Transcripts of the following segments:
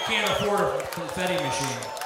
can't afford a confetti machine.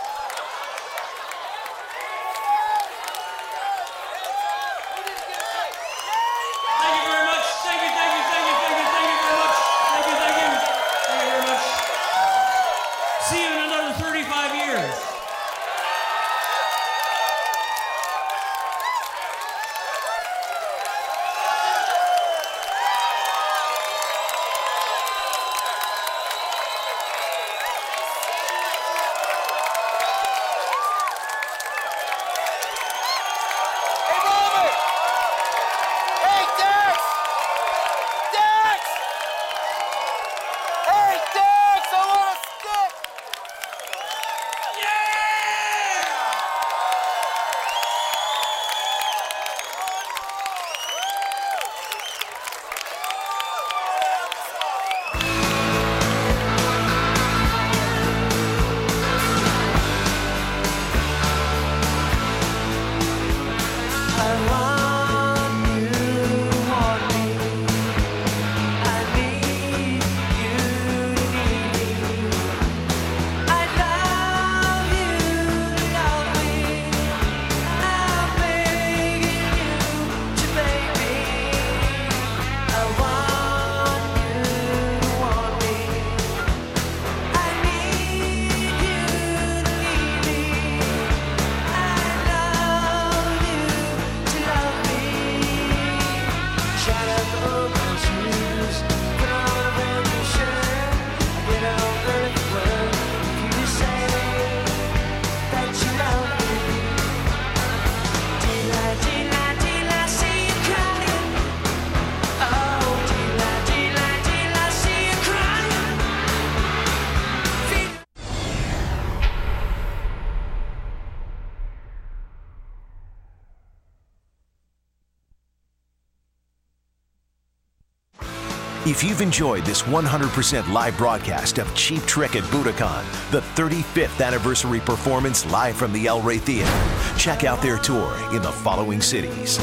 If you've enjoyed this 100% live broadcast of Cheap Trick at Budokan, the 35th anniversary performance live from the El Rey Theater, check out their tour in the following cities.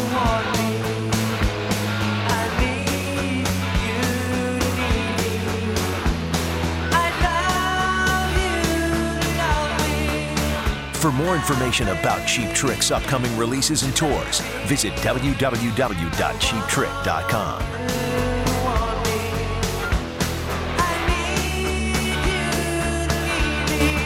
For more information about Cheap Trick's upcoming releases and tours, visit www.cheaptrick.com.